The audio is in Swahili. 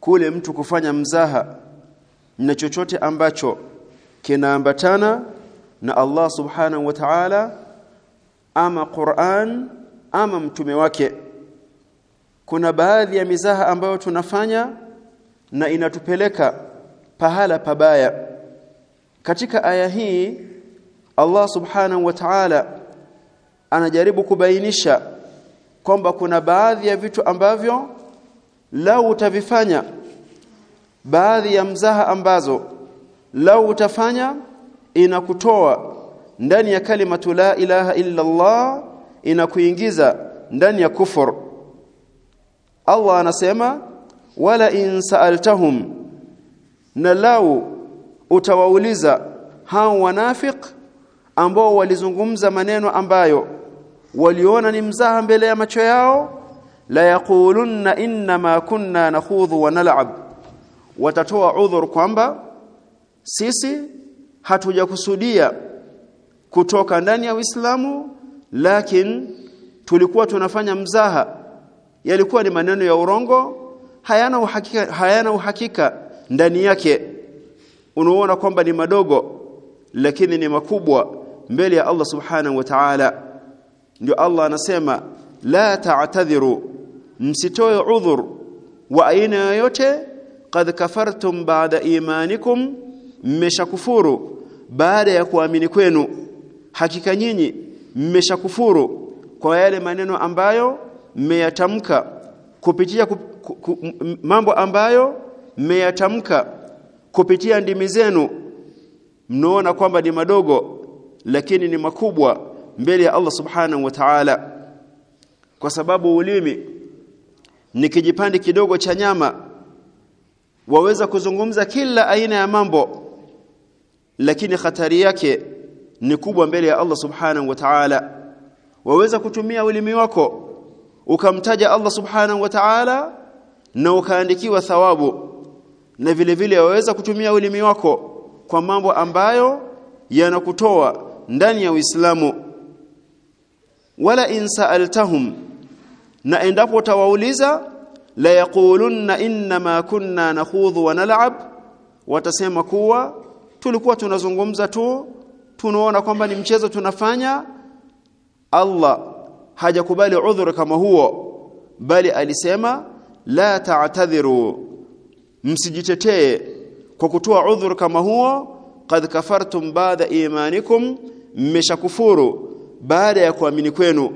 kule mtu kufanya mzaha na chochote ambacho kinaambatana na Allah subhanahu wa ta'ala ama Qur'an ama mtume wake. Kuna baadhi ya mizaha ambayo tunafanya na inatupeleka pahala pabaya. Katika aya hii Allah subhanahu wa ta'ala anajaribu kubainisha kwamba kuna baadhi ya vitu ambavyo lau utavifanya baadhi ya mzaha ambazo lau utafanya inakutoa ndani ya kalimatu la ilaha illa Allah inakuingiza ndani ya kufur. Allah anasema wala in sa'altahum na lau utawauliza hao wanafiq ambao walizungumza maneno ambayo waliona ni mzaha mbele ya macho yao la yaqulunna inna ma kunna nakhudhu wa nal'ab. Watatoa udhur kwamba sisi hatujakusudia kutoka ndani ya Uislamu lakini tulikuwa tunafanya mzaha. Yalikuwa ni maneno ya urongo hayana uhakika hayana uhakika ndani yake. Unaona kwamba ni madogo lakini ni makubwa mbele ya Allah subhanahu wa ta'ala. Ndio Allah anasema la ta'tadhiru msitoe udhur wa aina yoyote qad kafartum baada imanikum mmeshakufuru baada ya kuamini kwenu. Hakika nyinyi mmeshakufuru kwa yale maneno ambayo mmeyatamka kupitia ku, ku, ku, mambo ambayo mmeyatamka kupitia ndimi zenu. Mnaona kwamba ni madogo lakini ni makubwa mbele ya Allah subhanahu wa ta'ala. Kwa sababu ulimi ni kijipande kidogo cha nyama. Waweza kuzungumza kila aina ya mambo lakini hatari yake ni kubwa mbele ya Allah subhanahu wa ta'ala. Waweza kutumia ulimi wako ukamtaja Allah subhanahu wa ta'ala na ukaandikiwa thawabu. Na vile vile waweza kutumia ulimi wako kwa mambo ambayo yanakutoa ndani ya Uislamu. Wala in sa'altahum na endapo tawauliza la yaqulunna ma kunna nakhudhu wa nal'ab watasema kuwa tulikuwa tunazungumza tu tunaona kwamba ni mchezo tunafanya. Allah hajakubali udhuru kama huo bali alisema la ta'tadhiru msijitetee kwa kutoa udhuru kama huo qad kafartum ba'da imanikum mmeshakufuru baada ya kuamini kwenu